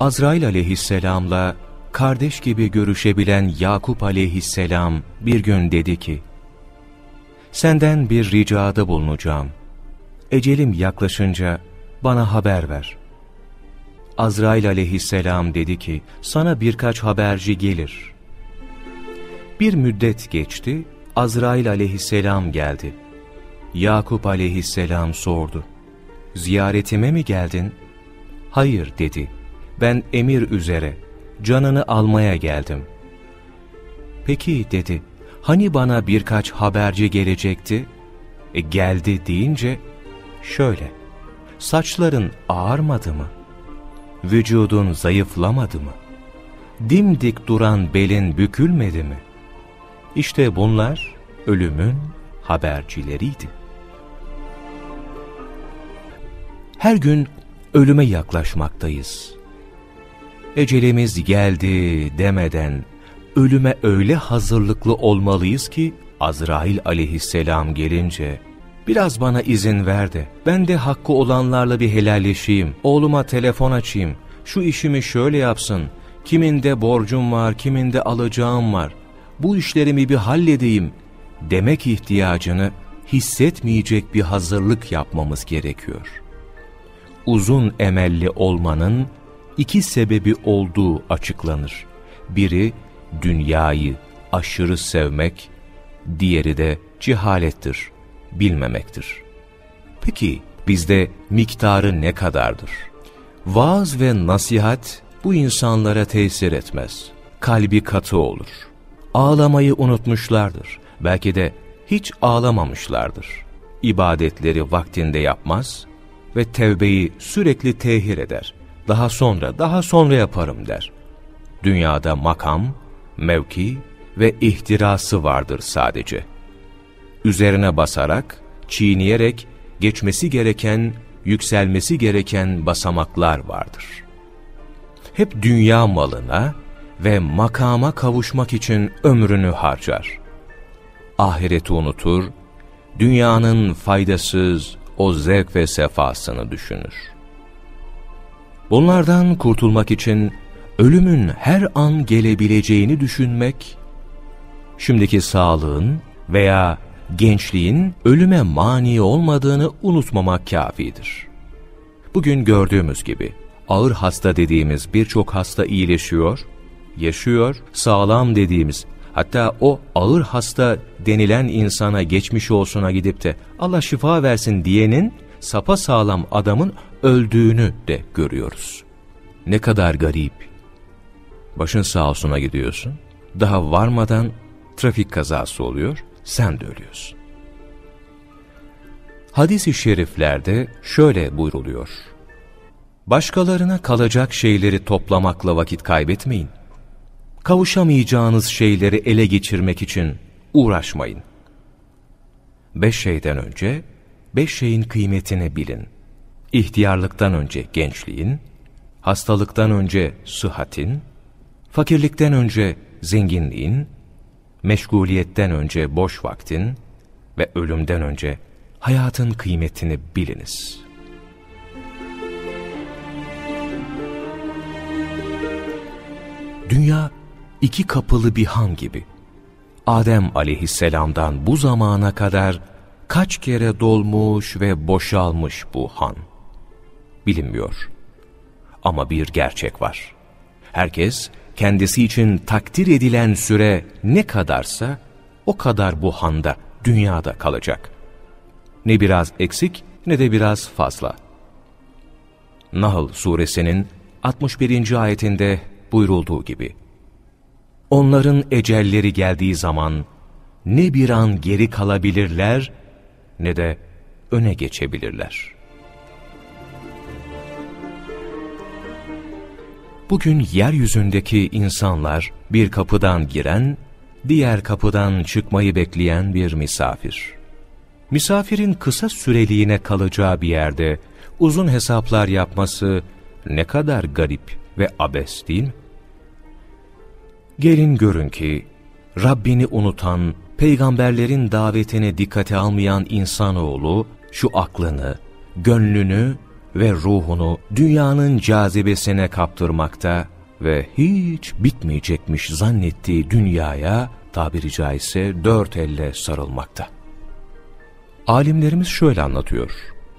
Azrail aleyhisselamla kardeş gibi görüşebilen Yakup aleyhisselam bir gün dedi ki, Senden bir ricada bulunacağım. Ecelim yaklaşınca bana haber ver. Azrail aleyhisselam dedi ki, sana birkaç haberci gelir. Bir müddet geçti, Azrail aleyhisselam geldi. Yakup aleyhisselam sordu. Ziyaretime mi geldin? Hayır dedi. Ben emir üzere, canını almaya geldim. Peki dedi, hani bana birkaç haberci gelecekti? E geldi deyince, şöyle, saçların ağarmadı mı? Vücudun zayıflamadı mı? Dimdik duran belin bükülmedi mi? İşte bunlar ölümün habercileriydi. Her gün ölüme yaklaşmaktayız. Ecelimiz geldi demeden ölüme öyle hazırlıklı olmalıyız ki Azrail aleyhisselam gelince biraz bana izin ver de ben de hakkı olanlarla bir helalleşeyim, oğluma telefon açayım, şu işimi şöyle yapsın, kiminde borcum var, kiminde alacağım var, bu işlerimi bir halledeyim demek ihtiyacını hissetmeyecek bir hazırlık yapmamız gerekiyor. Uzun emelli olmanın iki sebebi olduğu açıklanır. Biri dünyayı aşırı sevmek, diğeri de cehalettir, bilmemektir. Peki bizde miktarı ne kadardır? Vaaz ve nasihat bu insanlara tesir etmez. Kalbi katı olur. Ağlamayı unutmuşlardır. Belki de hiç ağlamamışlardır. İbadetleri vaktinde yapmaz ve tevbeyi sürekli tehir eder. Daha sonra, daha sonra yaparım der. Dünyada makam, mevki ve ihtirası vardır sadece. Üzerine basarak, çiğneyerek geçmesi gereken, yükselmesi gereken basamaklar vardır. Hep dünya malına ve makama kavuşmak için ömrünü harcar. Ahireti unutur, dünyanın faydasız o zevk ve sefasını düşünür. Bunlardan kurtulmak için ölümün her an gelebileceğini düşünmek, şimdiki sağlığın veya gençliğin ölüme mani olmadığını unutmamak kafidir. Bugün gördüğümüz gibi ağır hasta dediğimiz birçok hasta iyileşiyor, yaşıyor, sağlam dediğimiz hatta o ağır hasta denilen insana geçmiş olsuna gidip de Allah şifa versin diyenin sapa sağlam adamın öldüğünü de görüyoruz. Ne kadar garip. Başın sağ olsuna gidiyorsun. Daha varmadan trafik kazası oluyor. Sen de ölüyorsun. Hadis-i şeriflerde şöyle buyruluyor. Başkalarına kalacak şeyleri toplamakla vakit kaybetmeyin. Kavuşamayacağınız şeyleri ele geçirmek için uğraşmayın. Beş şeyden önce, beş şeyin kıymetini bilin. İhtiyarlıktan önce gençliğin, hastalıktan önce sıhhatin, fakirlikten önce zenginliğin, meşguliyetten önce boş vaktin ve ölümden önce hayatın kıymetini biliniz. Dünya iki kapılı bir han gibi. Adem aleyhisselamdan bu zamana kadar kaç kere dolmuş ve boşalmış bu han? Bilinmiyor. Ama bir gerçek var. Herkes kendisi için takdir edilen süre ne kadarsa o kadar bu handa, dünyada kalacak. Ne biraz eksik ne de biraz fazla. Nahl suresinin 61. ayetinde buyurulduğu gibi. Onların ecelleri geldiği zaman ne bir an geri kalabilirler ne de öne geçebilirler. Bugün yeryüzündeki insanlar bir kapıdan giren, diğer kapıdan çıkmayı bekleyen bir misafir. Misafirin kısa süreliğine kalacağı bir yerde uzun hesaplar yapması ne kadar garip ve abes değil mi? Gelin görün ki Rabbini unutan, peygamberlerin davetine dikkate almayan insanoğlu şu aklını, gönlünü ve ruhunu dünyanın cazibesine kaptırmakta ve hiç bitmeyecekmiş zannettiği dünyaya tabiri caizse dört elle sarılmakta. Alimlerimiz şöyle anlatıyor.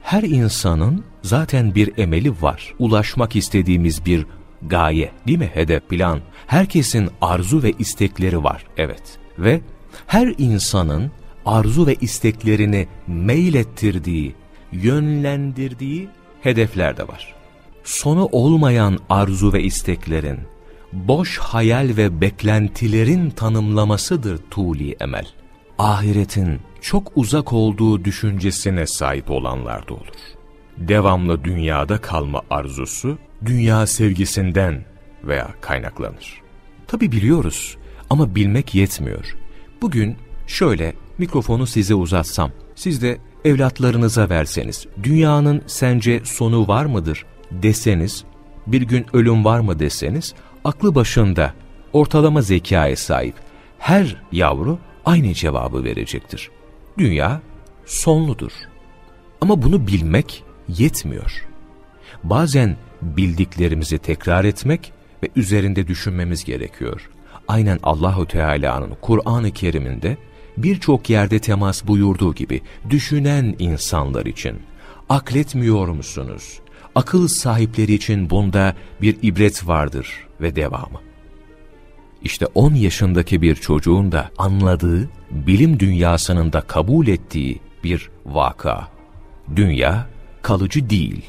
Her insanın zaten bir emeli var. Ulaşmak istediğimiz bir gaye, değil mi? Hedef, plan. Herkesin arzu ve istekleri var, evet. Ve her insanın arzu ve isteklerini meylettirdiği, yönlendirdiği hedefler de var. Sonu olmayan arzu ve isteklerin, boş hayal ve beklentilerin tanımlamasıdır tuğli emel. Ahiretin çok uzak olduğu düşüncesine sahip olanlar da olur. Devamlı dünyada kalma arzusu, dünya sevgisinden veya kaynaklanır. Tabi biliyoruz ama bilmek yetmiyor. Bugün şöyle mikrofonu size uzatsam, siz de evlatlarınıza verseniz, dünyanın sence sonu var mıdır deseniz, bir gün ölüm var mı deseniz, aklı başında, ortalama zekaya sahip her yavru aynı cevabı verecektir. Dünya sonludur. Ama bunu bilmek yetmiyor. Bazen bildiklerimizi tekrar etmek ve üzerinde düşünmemiz gerekiyor. Aynen Allahu Teala'nın Kur'an-ı Kerim'inde birçok yerde temas buyurduğu gibi düşünen insanlar için akletmiyor musunuz? Akıl sahipleri için bunda bir ibret vardır ve devamı. İşte 10 yaşındaki bir çocuğun da anladığı, bilim dünyasının da kabul ettiği bir vaka. Dünya kalıcı değil.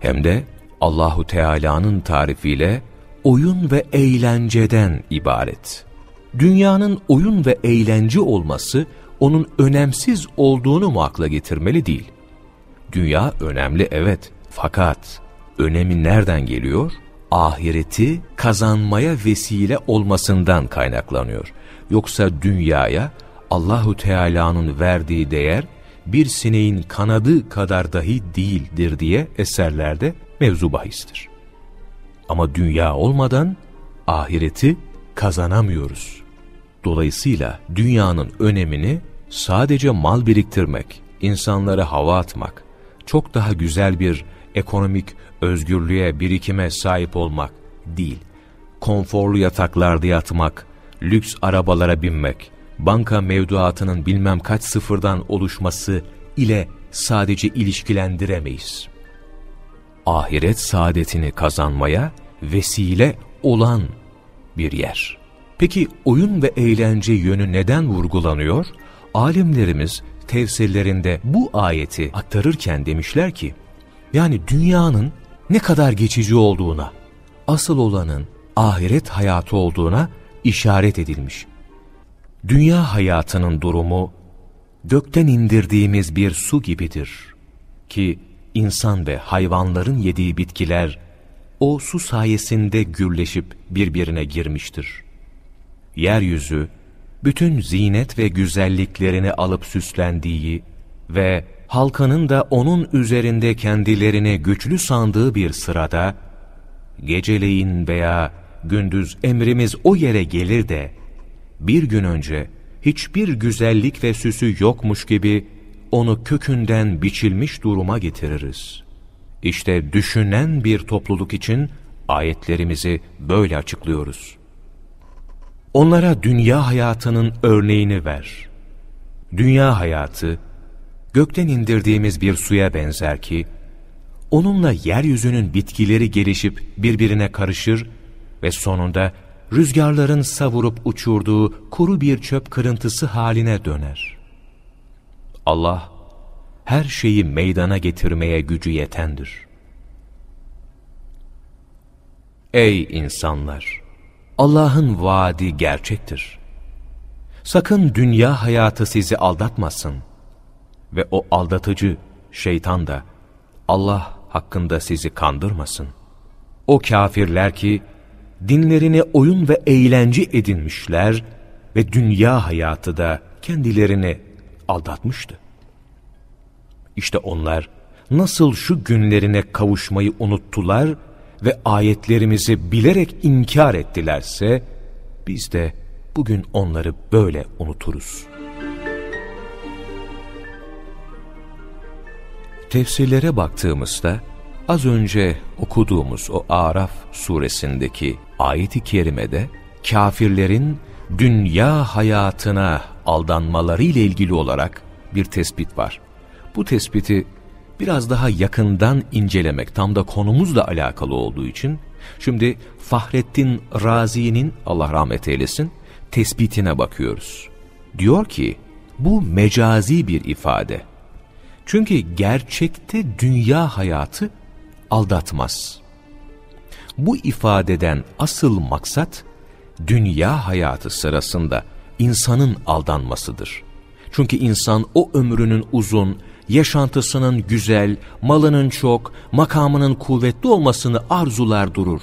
Hem de Allahu Teala'nın tarifiyle oyun ve eğlenceden ibaret. Dünyanın oyun ve eğlence olması onun önemsiz olduğunu mu akla getirmeli değil. Dünya önemli evet fakat önemi nereden geliyor? Ahireti kazanmaya vesile olmasından kaynaklanıyor. Yoksa dünyaya Allahu Teala'nın verdiği değer bir sineğin kanadı kadar dahi değildir diye eserlerde mevzu bahistir. Ama dünya olmadan ahireti kazanamıyoruz. Dolayısıyla dünyanın önemini sadece mal biriktirmek, insanlara hava atmak, çok daha güzel bir ekonomik özgürlüğe, birikime sahip olmak değil. Konforlu yataklarda yatmak, lüks arabalara binmek, banka mevduatının bilmem kaç sıfırdan oluşması ile sadece ilişkilendiremeyiz. Ahiret saadetini kazanmaya vesile olan bir yer. Peki oyun ve eğlence yönü neden vurgulanıyor? Alimlerimiz tefsirlerinde bu ayeti aktarırken demişler ki, yani dünyanın ne kadar geçici olduğuna, asıl olanın ahiret hayatı olduğuna işaret edilmiş. Dünya hayatının durumu, gökten indirdiğimiz bir su gibidir ki insan ve hayvanların yediği bitkiler o su sayesinde gürleşip birbirine girmiştir. Yeryüzü, bütün zinet ve güzelliklerini alıp süslendiği ve halkanın da onun üzerinde kendilerini güçlü sandığı bir sırada, geceleyin veya gündüz emrimiz o yere gelir de, bir gün önce hiçbir güzellik ve süsü yokmuş gibi onu kökünden biçilmiş duruma getiririz. İşte düşünen bir topluluk için ayetlerimizi böyle açıklıyoruz. Onlara dünya hayatının örneğini ver. Dünya hayatı, gökten indirdiğimiz bir suya benzer ki, onunla yeryüzünün bitkileri gelişip birbirine karışır ve sonunda rüzgarların savurup uçurduğu kuru bir çöp kırıntısı haline döner. Allah, her şeyi meydana getirmeye gücü yetendir. Ey insanlar! Allah'ın vaadi gerçektir. Sakın dünya hayatı sizi aldatmasın. Ve o aldatıcı şeytan da Allah hakkında sizi kandırmasın. O kafirler ki dinlerini oyun ve eğlence edinmişler ve dünya hayatı da kendilerini aldatmıştı. İşte onlar nasıl şu günlerine kavuşmayı unuttular ve ayetlerimizi bilerek inkar ettilerse, biz de bugün onları böyle unuturuz. Tefsirlere baktığımızda, az önce okuduğumuz o Araf suresindeki ayeti kerimede kafirlerin dünya hayatına aldanmaları ile ilgili olarak bir tespit var. Bu tespiti biraz daha yakından incelemek tam da konumuzla alakalı olduğu için şimdi Fahrettin Razi'nin Allah rahmet eylesin tespitine bakıyoruz. Diyor ki bu mecazi bir ifade. Çünkü gerçekte dünya hayatı aldatmaz. Bu ifadeden asıl maksat dünya hayatı sırasında insanın aldanmasıdır. Çünkü insan o ömrünün uzun, yaşantısının güzel, malının çok, makamının kuvvetli olmasını arzular durur.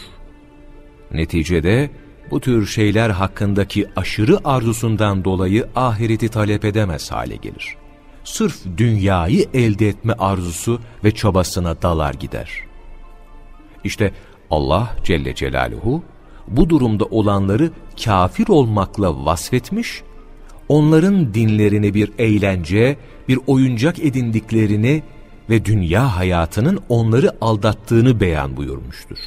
Neticede bu tür şeyler hakkındaki aşırı arzusundan dolayı ahireti talep edemez hale gelir. Sırf dünyayı elde etme arzusu ve çabasına dalar gider. İşte Allah Celle Celaluhu bu durumda olanları kafir olmakla vasfetmiş, onların dinlerini bir eğlence, bir oyuncak edindiklerini ve dünya hayatının onları aldattığını beyan buyurmuştur.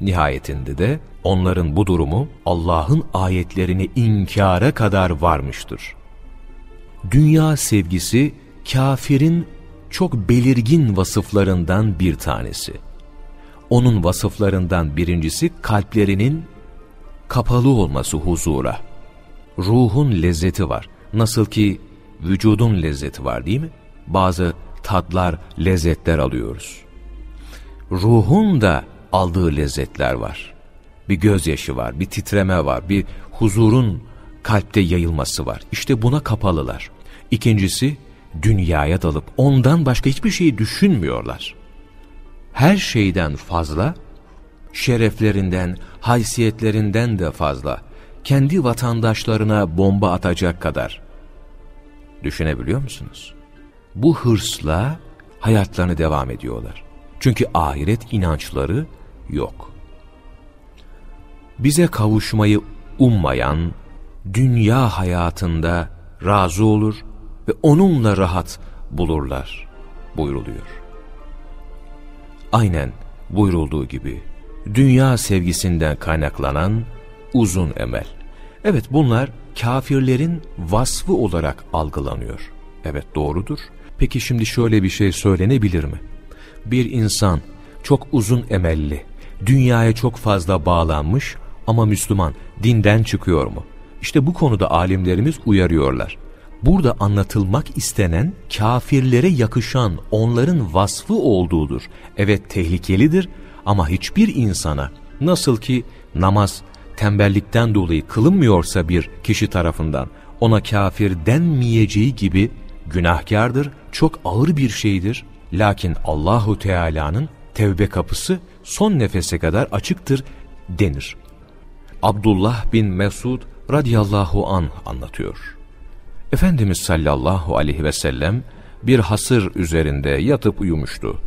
Nihayetinde de onların bu durumu Allah'ın ayetlerini inkara kadar varmıştır. Dünya sevgisi kafirin çok belirgin vasıflarından bir tanesi. Onun vasıflarından birincisi kalplerinin kapalı olması huzura. Ruhun lezzeti var. Nasıl ki vücudun lezzeti var değil mi? Bazı tatlar, lezzetler alıyoruz. Ruhun da aldığı lezzetler var. Bir gözyaşı var, bir titreme var, bir huzurun kalpte yayılması var. İşte buna kapalılar. İkincisi, dünyaya dalıp ondan başka hiçbir şeyi düşünmüyorlar. Her şeyden fazla, şereflerinden, haysiyetlerinden de fazla, kendi vatandaşlarına bomba atacak kadar. Düşünebiliyor musunuz? Bu hırsla hayatlarını devam ediyorlar. Çünkü ahiret inançları yok. Bize kavuşmayı ummayan, dünya hayatında razı olur ve onunla rahat bulurlar buyruluyor. Aynen buyurulduğu gibi dünya sevgisinden kaynaklanan uzun emel. Evet bunlar kafirlerin vasfı olarak algılanıyor. Evet doğrudur. Peki şimdi şöyle bir şey söylenebilir mi? Bir insan çok uzun emelli, dünyaya çok fazla bağlanmış ama Müslüman, dinden çıkıyor mu? İşte bu konuda alimlerimiz uyarıyorlar. Burada anlatılmak istenen kafirlere yakışan onların vasfı olduğudur. Evet tehlikelidir ama hiçbir insana nasıl ki namaz tembellikten dolayı kılınmıyorsa bir kişi tarafından ona kafir denmeyeceği gibi günahkardır, çok ağır bir şeydir. Lakin Allahu Teala'nın tevbe kapısı son nefese kadar açıktır denir. Abdullah bin Mesud radıyallahu an anlatıyor. Efendimiz sallallahu aleyhi ve sellem bir hasır üzerinde yatıp uyumuştu.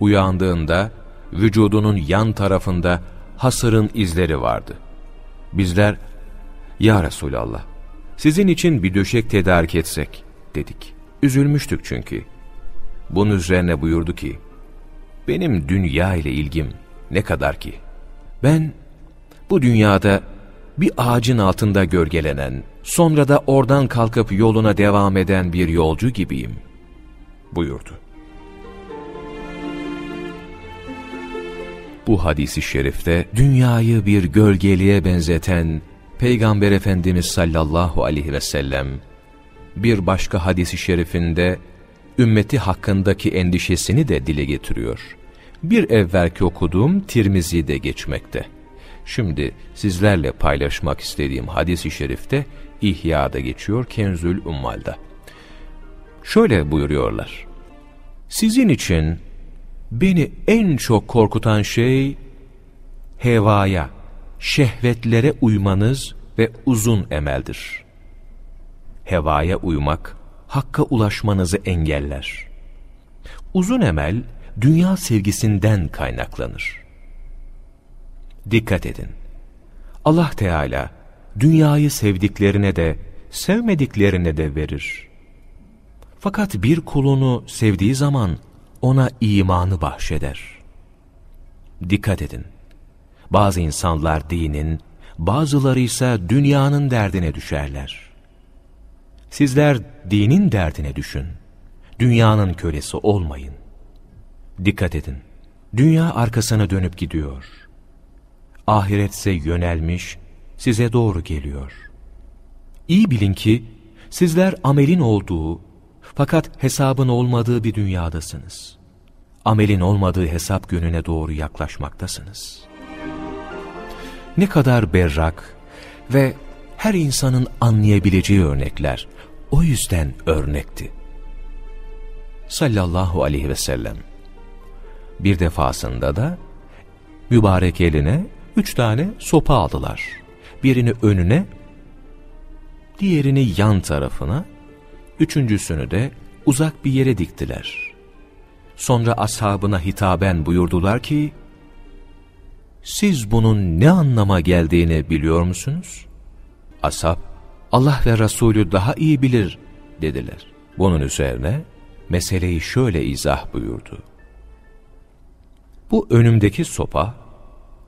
Uyandığında vücudunun yan tarafında hasırın izleri vardı. Bizler, Ya Resulallah, sizin için bir döşek tedarik etsek dedik. Üzülmüştük çünkü. Bunun üzerine buyurdu ki, benim dünya ile ilgim ne kadar ki? Ben bu dünyada bir ağacın altında gölgelenen, sonra da oradan kalkıp yoluna devam eden bir yolcu gibiyim, buyurdu. Bu hadisi şerifte dünyayı bir gölgeliğe benzeten Peygamber Efendimiz sallallahu aleyhi ve sellem bir başka hadisi şerifinde ümmeti hakkındaki endişesini de dile getiriyor. Bir evvelki okuduğum Tirmizi'de geçmekte. Şimdi sizlerle paylaşmak istediğim hadis-i şerifte İhya'da geçiyor Kenzül Ummal'da. Şöyle buyuruyorlar. Sizin için beni en çok korkutan şey hevaya, şehvetlere uymanız ve uzun emeldir. Hevaya uymak, hakka ulaşmanızı engeller. Uzun emel, dünya sevgisinden kaynaklanır. Dikkat edin. Allah Teala, dünyayı sevdiklerine de, sevmediklerine de verir. Fakat bir kulunu sevdiği zaman, ona imanı bahşeder. Dikkat edin. Bazı insanlar dinin, bazıları ise dünyanın derdine düşerler. Sizler dinin derdine düşün. Dünyanın kölesi olmayın. Dikkat edin. Dünya arkasına dönüp gidiyor. Ahiretse yönelmiş, size doğru geliyor. İyi bilin ki sizler amelin olduğu fakat hesabın olmadığı bir dünyadasınız. Amelin olmadığı hesap gününe doğru yaklaşmaktasınız. Ne kadar berrak ve her insanın anlayabileceği örnekler o yüzden örnekti. Sallallahu aleyhi ve sellem. Bir defasında da mübarek eline üç tane sopa aldılar. Birini önüne, diğerini yan tarafına, üçüncüsünü de uzak bir yere diktiler. Sonra ashabına hitaben buyurdular ki, siz bunun ne anlama geldiğini biliyor musunuz? Ashab, Allah ve Resulü daha iyi bilir dediler. Bunun üzerine meseleyi şöyle izah buyurdu. Bu önümdeki sopa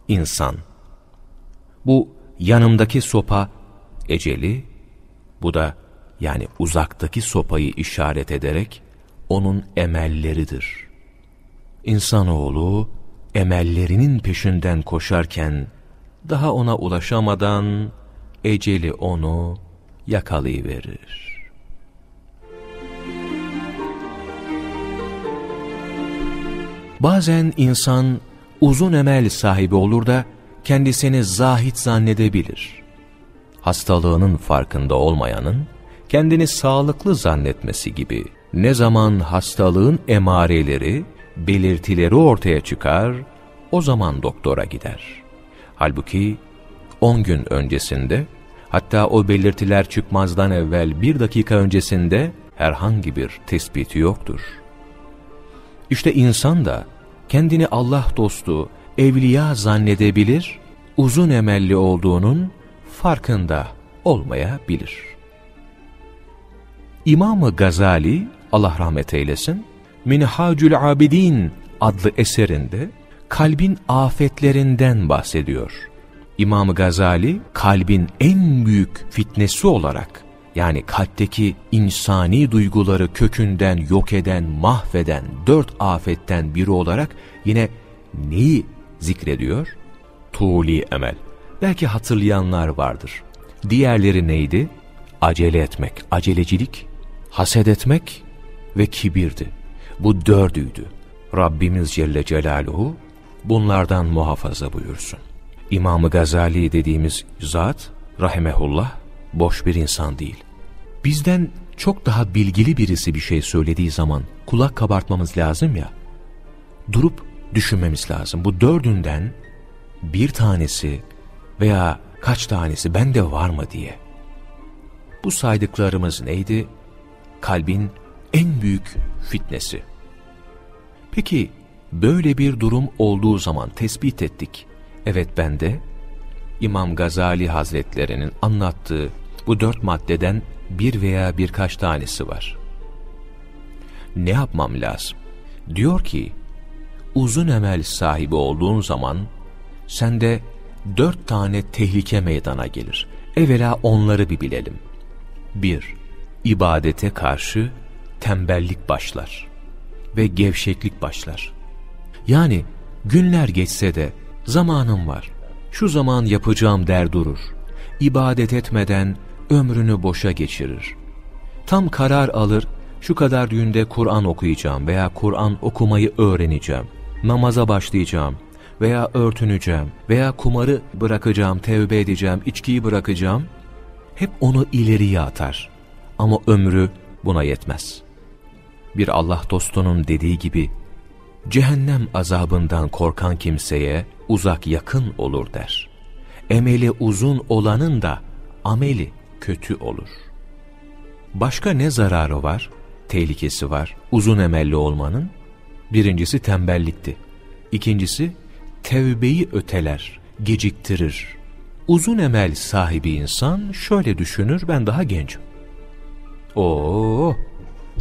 insan. Bu yanımdaki sopa eceli, bu da yani uzaktaki sopayı işaret ederek onun emelleridir. İnsanoğlu emellerinin peşinden koşarken daha ona ulaşamadan eceli onu yakalayıverir. Bazen insan uzun emel sahibi olur da kendisini zahit zannedebilir. Hastalığının farkında olmayanın kendini sağlıklı zannetmesi gibi ne zaman hastalığın emareleri, belirtileri ortaya çıkar, o zaman doktora gider. Halbuki 10 gün öncesinde, hatta o belirtiler çıkmazdan evvel bir dakika öncesinde herhangi bir tespiti yoktur. İşte insan da kendini Allah dostu, evliya zannedebilir, uzun emelli olduğunun farkında olmayabilir. İmam-ı Gazali, Allah rahmet eylesin, Minhacül Abidin adlı eserinde kalbin afetlerinden bahsediyor. İmam Gazali kalbin en büyük fitnesi olarak yani kalpteki insani duyguları kökünden yok eden, mahveden dört afetten biri olarak yine neyi zikrediyor? Tuğli emel. Belki hatırlayanlar vardır. Diğerleri neydi? Acele etmek, acelecilik, haset etmek ve kibirdi. Bu dördüydü. Rabbimiz Celle Celaluhu bunlardan muhafaza buyursun. İmam-ı Gazali dediğimiz zat, rahimehullah, boş bir insan değil. Bizden çok daha bilgili birisi bir şey söylediği zaman kulak kabartmamız lazım ya, durup düşünmemiz lazım. Bu dördünden bir tanesi veya kaç tanesi bende var mı diye. Bu saydıklarımız neydi? Kalbin en büyük fitnesi. Peki böyle bir durum olduğu zaman tespit ettik. Evet bende İmam Gazali Hazretlerinin anlattığı bu dört maddeden bir veya birkaç tanesi var. Ne yapmam lazım? Diyor ki, uzun emel sahibi olduğun zaman sende dört tane tehlike meydana gelir. Evvela onları bir bilelim. Bir, ibadete karşı tembellik başlar ve gevşeklik başlar. Yani günler geçse de zamanım var, şu zaman yapacağım der durur. İbadet etmeden ömrünü boşa geçirir. Tam karar alır, şu kadar günde Kur'an okuyacağım veya Kur'an okumayı öğreneceğim, namaza başlayacağım veya örtüneceğim veya kumarı bırakacağım, tevbe edeceğim, içkiyi bırakacağım. Hep onu ileriye atar. Ama ömrü buna yetmez. Bir Allah dostunun dediği gibi, cehennem azabından korkan kimseye uzak yakın olur der. Emeli uzun olanın da ameli kötü olur. Başka ne zararı var, tehlikesi var uzun emelli olmanın? Birincisi tembellikti. İkincisi tevbeyi öteler, geciktirir. Uzun emel sahibi insan şöyle düşünür, ben daha gencim. Oo,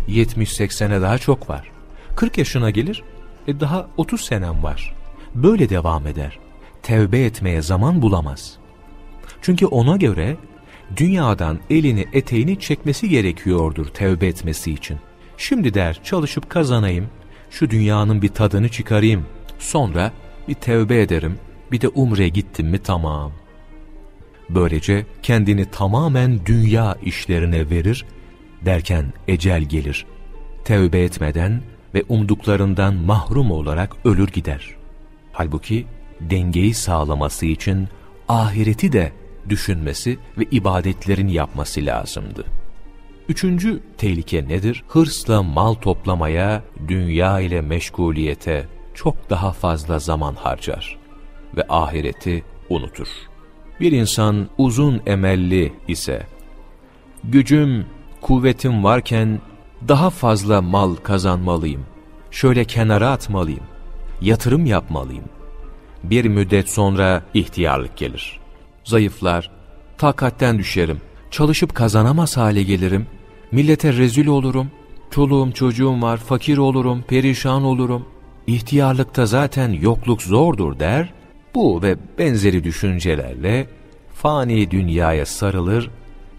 70-80'e daha çok var. 40 yaşına gelir, e daha 30 senem var. Böyle devam eder. Tevbe etmeye zaman bulamaz. Çünkü ona göre dünyadan elini eteğini çekmesi gerekiyordur tevbe etmesi için. Şimdi der çalışıp kazanayım, şu dünyanın bir tadını çıkarayım, sonra bir tevbe ederim, bir de umre gittim mi tamam. Böylece kendini tamamen dünya işlerine verir, derken ecel gelir. Tevbe etmeden ve umduklarından mahrum olarak ölür gider. Halbuki dengeyi sağlaması için ahireti de düşünmesi ve ibadetlerini yapması lazımdı. Üçüncü tehlike nedir? Hırsla mal toplamaya, dünya ile meşguliyete çok daha fazla zaman harcar ve ahireti unutur. Bir insan uzun emelli ise, gücüm, kuvvetim varken daha fazla mal kazanmalıyım, şöyle kenara atmalıyım, yatırım yapmalıyım. Bir müddet sonra ihtiyarlık gelir. Zayıflar, takatten düşerim, çalışıp kazanamaz hale gelirim, millete rezil olurum, çoluğum çocuğum var, fakir olurum, perişan olurum. İhtiyarlıkta zaten yokluk zordur der, bu ve benzeri düşüncelerle fani dünyaya sarılır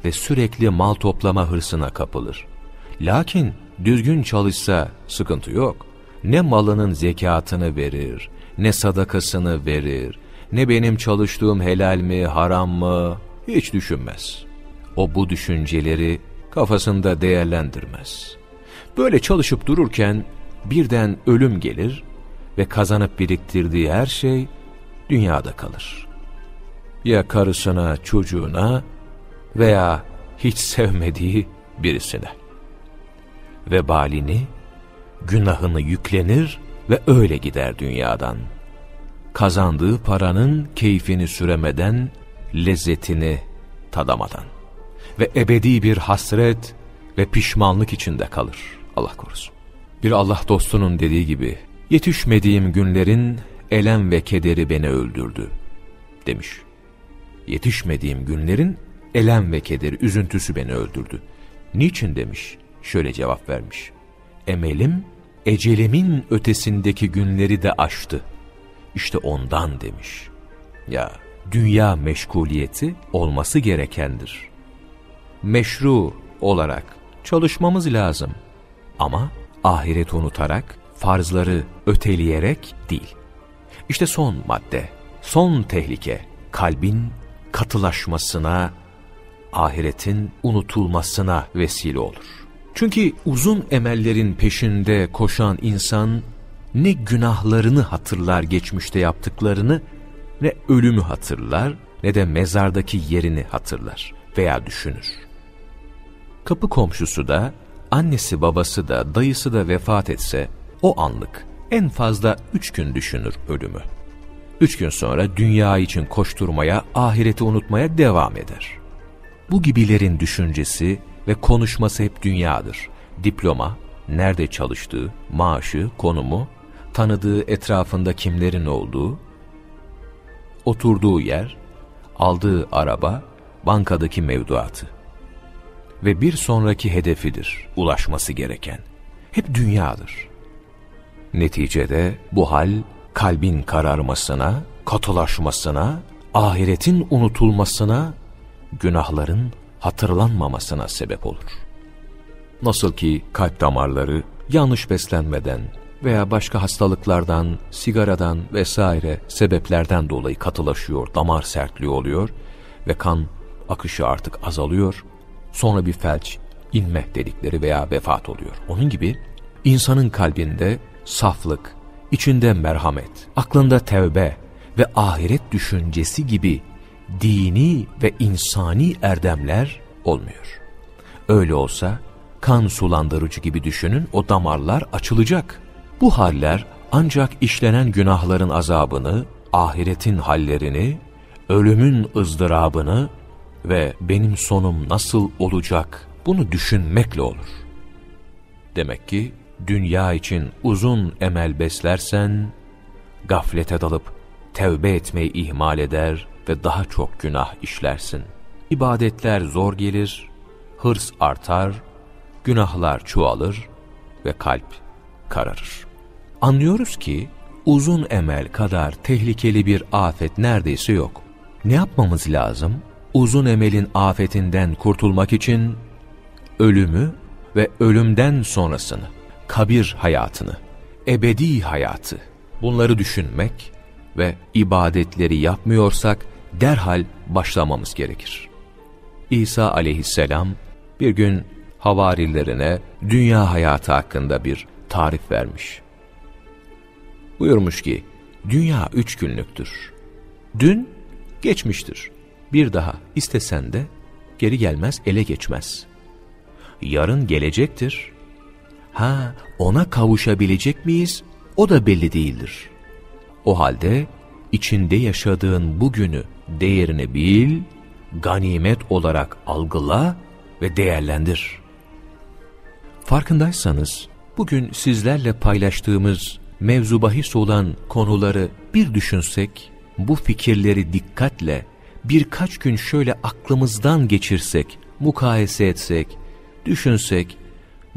ve sürekli mal toplama hırsına kapılır. Lakin düzgün çalışsa sıkıntı yok. Ne malının zekatını verir, ne sadakasını verir, ne benim çalıştığım helal mi, haram mı hiç düşünmez. O bu düşünceleri kafasında değerlendirmez. Böyle çalışıp dururken birden ölüm gelir ve kazanıp biriktirdiği her şey dünyada kalır. Ya karısına, çocuğuna veya hiç sevmediği birisine. Vebalini, günahını yüklenir ve öyle gider dünyadan. Kazandığı paranın keyfini süremeden, lezzetini tadamadan. Ve ebedi bir hasret ve pişmanlık içinde kalır. Allah korusun. Bir Allah dostunun dediği gibi, yetişmediğim günlerin elem ve kederi beni öldürdü demiş. Yetişmediğim günlerin elem ve kederi, üzüntüsü beni öldürdü. Niçin demiş, şöyle cevap vermiş. Emelim, ecelimin ötesindeki günleri de aştı. İşte ondan demiş. Ya, dünya meşguliyeti olması gerekendir. Meşru olarak çalışmamız lazım. Ama ahiret unutarak, farzları öteleyerek değil. İşte son madde, son tehlike, kalbin katılaşmasına, ahiretin unutulmasına vesile olur. Çünkü uzun emellerin peşinde koşan insan ne günahlarını hatırlar geçmişte yaptıklarını, ne ölümü hatırlar ne de mezardaki yerini hatırlar veya düşünür. Kapı komşusu da, annesi babası da, dayısı da vefat etse o anlık en fazla üç gün düşünür ölümü. Üç gün sonra dünya için koşturmaya, ahireti unutmaya devam eder. Bu gibilerin düşüncesi ve konuşması hep dünyadır. Diploma, nerede çalıştığı, maaşı, konumu, tanıdığı etrafında kimlerin olduğu, oturduğu yer, aldığı araba, bankadaki mevduatı. Ve bir sonraki hedefidir ulaşması gereken. Hep dünyadır. Neticede bu hal kalbin kararmasına, katılaşmasına, ahiretin unutulmasına, günahların hatırlanmamasına sebep olur. Nasıl ki kalp damarları yanlış beslenmeden veya başka hastalıklardan, sigaradan vesaire sebeplerden dolayı katılaşıyor, damar sertliği oluyor ve kan akışı artık azalıyor, sonra bir felç, inme dedikleri veya vefat oluyor. Onun gibi insanın kalbinde saflık, içinde merhamet, aklında tevbe ve ahiret düşüncesi gibi dini ve insani erdemler olmuyor. Öyle olsa kan sulandırıcı gibi düşünün o damarlar açılacak. Bu haller ancak işlenen günahların azabını, ahiretin hallerini, ölümün ızdırabını ve benim sonum nasıl olacak bunu düşünmekle olur. Demek ki dünya için uzun emel beslersen, gaflete dalıp tevbe etmeyi ihmal eder ve daha çok günah işlersin. İbadetler zor gelir, hırs artar, günahlar çoğalır ve kalp kararır. Anlıyoruz ki uzun emel kadar tehlikeli bir afet neredeyse yok. Ne yapmamız lazım? Uzun emelin afetinden kurtulmak için ölümü ve ölümden sonrasını, kabir hayatını, ebedi hayatı bunları düşünmek ve ibadetleri yapmıyorsak derhal başlamamız gerekir. İsa aleyhisselam bir gün havarilerine dünya hayatı hakkında bir tarif vermiş. Buyurmuş ki, dünya üç günlüktür. Dün geçmiştir. Bir daha istesen de geri gelmez, ele geçmez. Yarın gelecektir. Ha, ona kavuşabilecek miyiz? O da belli değildir. O halde içinde yaşadığın bugünü değerini bil, ganimet olarak algıla ve değerlendir. Farkındaysanız bugün sizlerle paylaştığımız mevzu bahis olan konuları bir düşünsek, bu fikirleri dikkatle birkaç gün şöyle aklımızdan geçirsek, mukayese etsek, düşünsek,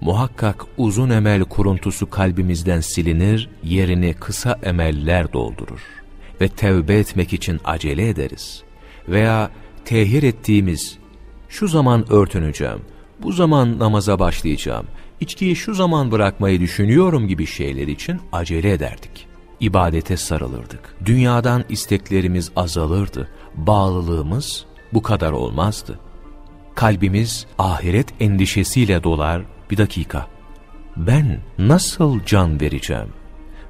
muhakkak uzun emel kuruntusu kalbimizden silinir, yerini kısa emeller doldurur ve tevbe etmek için acele ederiz. Veya tehir ettiğimiz, şu zaman örtüneceğim, bu zaman namaza başlayacağım, içkiyi şu zaman bırakmayı düşünüyorum gibi şeyler için acele ederdik. İbadete sarılırdık. Dünyadan isteklerimiz azalırdı. Bağlılığımız bu kadar olmazdı. Kalbimiz ahiret endişesiyle dolar. Bir dakika. Ben nasıl can vereceğim?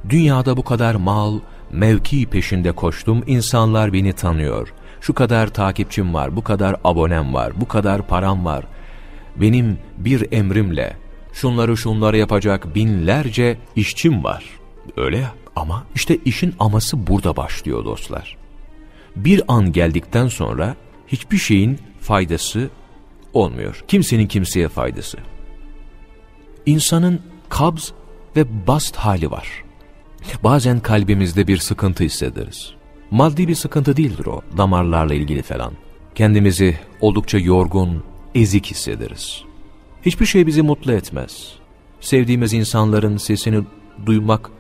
Dünyada bu kadar mal, mevki peşinde koştum, insanlar beni tanıyor. Şu kadar takipçim var, bu kadar abonem var, bu kadar param var. Benim bir emrimle şunları şunları yapacak binlerce işçim var. Öyle ya ama işte işin aması burada başlıyor dostlar. Bir an geldikten sonra hiçbir şeyin faydası olmuyor. Kimsenin kimseye faydası. İnsanın kabz ve bast hali var. Bazen kalbimizde bir sıkıntı hissederiz. Maddi bir sıkıntı değildir o, damarlarla ilgili falan. Kendimizi oldukça yorgun, ezik hissederiz. Hiçbir şey bizi mutlu etmez. Sevdiğimiz insanların sesini duymak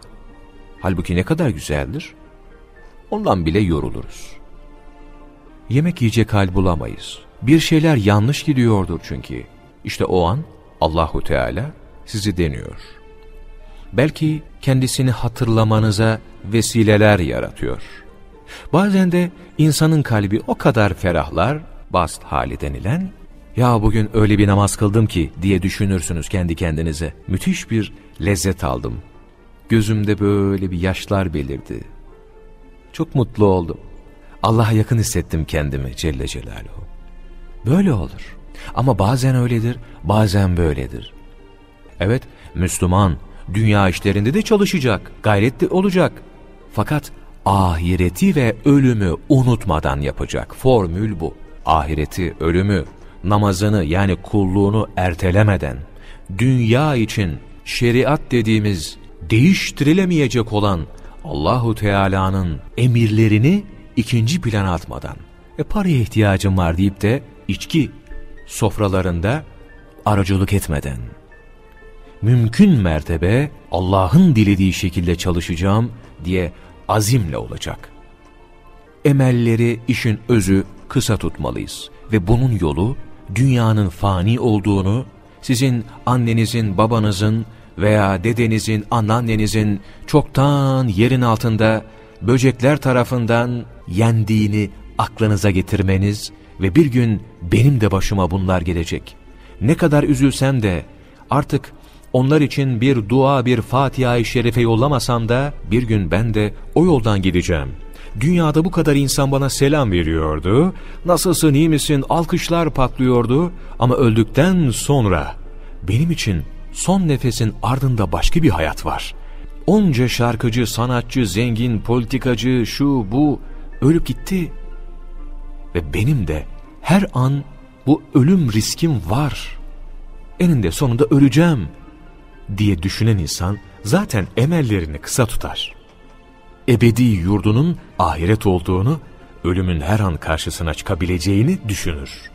halbuki ne kadar güzeldir. Ondan bile yoruluruz. Yemek yiyecek hal bulamayız. Bir şeyler yanlış gidiyordur çünkü. İşte o an Allahu Teala sizi deniyor. Belki kendisini hatırlamanıza vesileler yaratıyor. Bazen de insanın kalbi o kadar ferahlar, bast hali denilen, ya bugün öyle bir namaz kıldım ki diye düşünürsünüz kendi kendinize. Müthiş bir lezzet aldım. Gözümde böyle bir yaşlar belirdi. Çok mutlu oldum. Allah'a yakın hissettim kendimi Celle Celaluhu. Böyle olur. Ama bazen öyledir, bazen böyledir. Evet, Müslüman dünya işlerinde de çalışacak, gayretli olacak. Fakat ahireti ve ölümü unutmadan yapacak. Formül bu. Ahireti, ölümü, namazını yani kulluğunu ertelemeden, dünya için şeriat dediğimiz değiştirilemeyecek olan Allahu Teala'nın emirlerini ikinci plana atmadan, e paraya ihtiyacım var deyip de içki sofralarında aracılık etmeden, mümkün mertebe Allah'ın dilediği şekilde çalışacağım diye azimle olacak. Emelleri işin özü kısa tutmalıyız ve bunun yolu dünyanın fani olduğunu, sizin annenizin, babanızın veya dedenizin, anneannenizin çoktan yerin altında böcekler tarafından yendiğini aklınıza getirmeniz ve bir gün benim de başıma bunlar gelecek. Ne kadar üzülsem de artık onlar için bir dua, bir Fatiha-i Şerife yollamasam da bir gün ben de o yoldan gideceğim. Dünyada bu kadar insan bana selam veriyordu, nasılsın iyi misin alkışlar patlıyordu ama öldükten sonra benim için son nefesin ardında başka bir hayat var. Onca şarkıcı, sanatçı, zengin, politikacı, şu bu ölüp gitti. Ve benim de her an bu ölüm riskim var. Eninde sonunda öleceğim diye düşünen insan zaten emellerini kısa tutar. Ebedi yurdunun ahiret olduğunu, ölümün her an karşısına çıkabileceğini düşünür.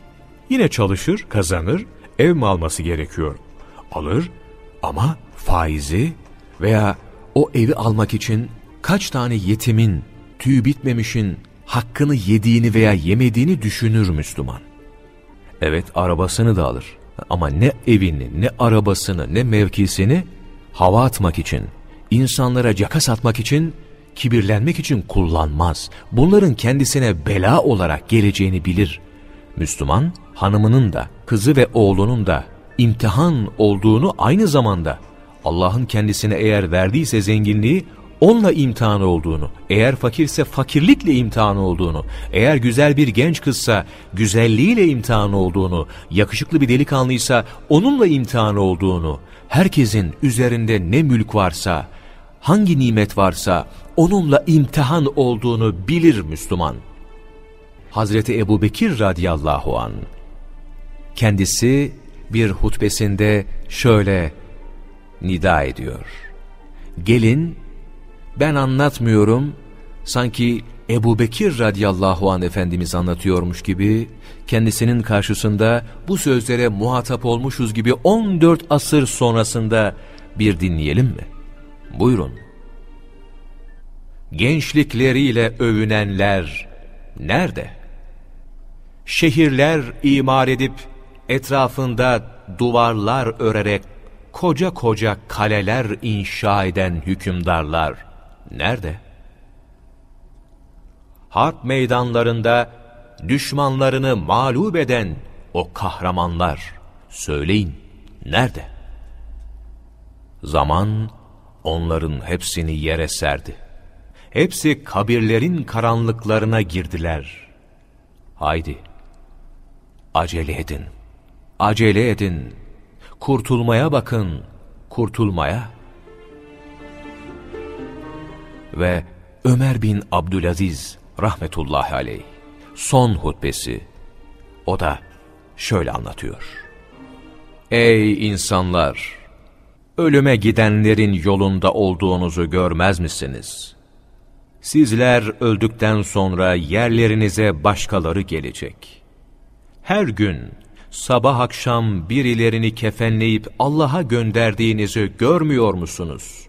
Yine çalışır, kazanır, ev mi alması gerekiyor? Alır ama faizi Veya o evi almak için kaç tane yetimin, tüy bitmemişin hakkını yediğini veya yemediğini düşünür Müslüman. Evet arabasını da alır ama ne evini, ne arabasını, ne mevkisini hava atmak için, insanlara caka satmak için, kibirlenmek için kullanmaz. Bunların kendisine bela olarak geleceğini bilir. Müslüman, hanımının da, kızı ve oğlunun da imtihan olduğunu aynı zamanda Allah'ın kendisine eğer verdiyse zenginliği onunla imtihan olduğunu, eğer fakirse fakirlikle imtihan olduğunu, eğer güzel bir genç kızsa güzelliğiyle imtihan olduğunu, yakışıklı bir delikanlıysa onunla imtihan olduğunu, herkesin üzerinde ne mülk varsa, hangi nimet varsa onunla imtihan olduğunu bilir Müslüman. Hazreti Ebu Bekir radıyallahu an kendisi bir hutbesinde şöyle nida ediyor. Gelin ben anlatmıyorum, sanki Ebu Bekir radıyallahu an Efendimiz anlatıyormuş gibi, kendisinin karşısında bu sözlere muhatap olmuşuz gibi 14 asır sonrasında bir dinleyelim mi? Buyurun. Gençlikleriyle övünenler nerede? Şehirler imar edip etrafında duvarlar örerek koca koca kaleler inşa eden hükümdarlar nerede? Harp meydanlarında düşmanlarını mağlup eden o kahramanlar söyleyin nerede? Zaman onların hepsini yere serdi. Hepsi kabirlerin karanlıklarına girdiler. Haydi, acele edin, acele edin, kurtulmaya bakın, kurtulmaya ve Ömer bin Abdülaziz rahmetullahi aleyh son hutbesi o da şöyle anlatıyor. Ey insanlar! Ölüme gidenlerin yolunda olduğunuzu görmez misiniz? Sizler öldükten sonra yerlerinize başkaları gelecek. Her gün sabah akşam birilerini kefenleyip Allah'a gönderdiğinizi görmüyor musunuz?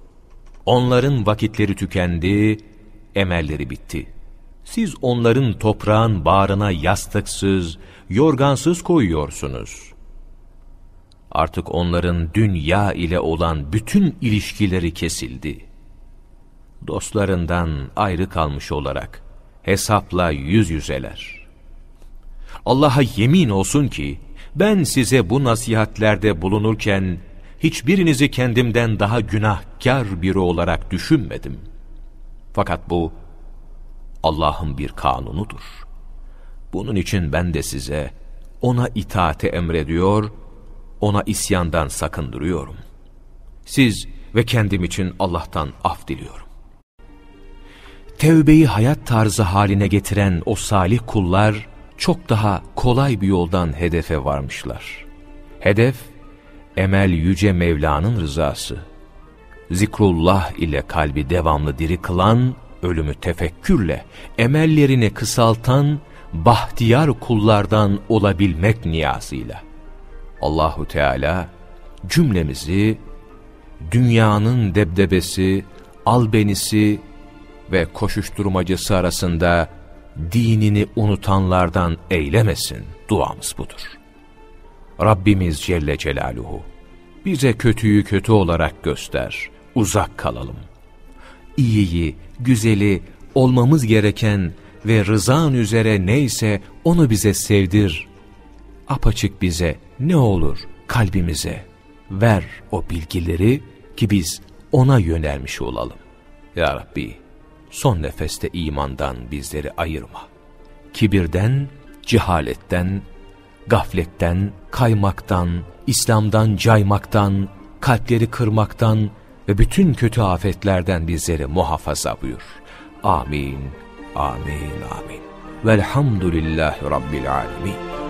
Onların vakitleri tükendi, emelleri bitti. Siz onların toprağın bağrına yastıksız, yorgansız koyuyorsunuz. Artık onların dünya ile olan bütün ilişkileri kesildi. Dostlarından ayrı kalmış olarak hesapla yüz yüzeler. Allah'a yemin olsun ki, ben size bu nasihatlerde bulunurken, hiçbirinizi kendimden daha günahkar biri olarak düşünmedim. Fakat bu Allah'ın bir kanunudur. Bunun için ben de size ona itaate emrediyor, ona isyandan sakındırıyorum. Siz ve kendim için Allah'tan af diliyorum. Tevbeyi hayat tarzı haline getiren o salih kullar çok daha kolay bir yoldan hedefe varmışlar. Hedef, emel yüce Mevla'nın rızası. Zikrullah ile kalbi devamlı diri kılan, ölümü tefekkürle, emellerini kısaltan, bahtiyar kullardan olabilmek niyazıyla. Allahu Teala cümlemizi dünyanın debdebesi, albenisi ve koşuşturmacısı arasında dinini unutanlardan eylemesin. Duamız budur. Rabbimiz Celle Celaluhu bize kötüyü kötü olarak göster, uzak kalalım. İyiyi, güzeli, olmamız gereken ve rızan üzere neyse onu bize sevdir. Apaçık bize ne olur kalbimize ver o bilgileri ki biz ona yönelmiş olalım. Ya Rabbi son nefeste imandan bizleri ayırma. Kibirden, cehaletten, gafletten, kaymaktan, İslam'dan caymaktan, kalpleri kırmaktan ve bütün kötü afetlerden bizleri muhafaza buyur. Amin, amin, amin. Velhamdülillahi Rabbil alemin.